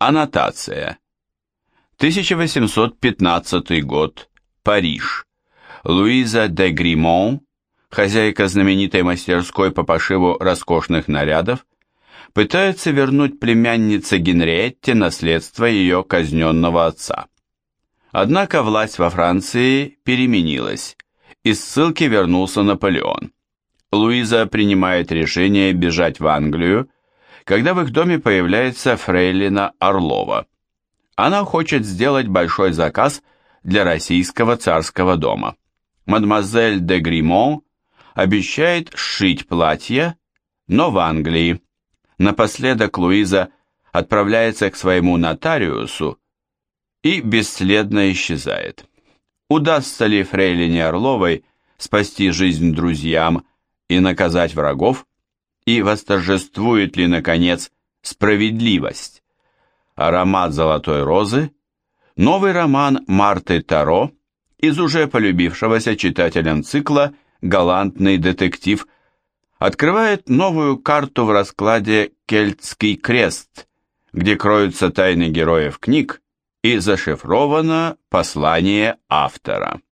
Аннотация. 1815 год. Париж. Луиза де Гримон, хозяйка знаменитой мастерской по пошиву роскошных нарядов, пытается вернуть племяннице Генриетте наследство ее казненного отца. Однако власть во Франции переменилась. Из ссылки вернулся Наполеон. Луиза принимает решение бежать в Англию, когда в их доме появляется фрейлина Орлова. Она хочет сделать большой заказ для российского царского дома. Мадемуазель де Гримон обещает сшить платье, но в Англии. Напоследок Луиза отправляется к своему нотариусу и бесследно исчезает. Удастся ли Фрейлине Орловой спасти жизнь друзьям и наказать врагов? И восторжествует ли, наконец, справедливость? Аромат золотой розы, новый роман Марты Таро из уже полюбившегося читателям цикла «Галантный детектив» открывает новую карту в раскладе «Кельтский крест», где кроются тайны героев книг и зашифровано послание автора.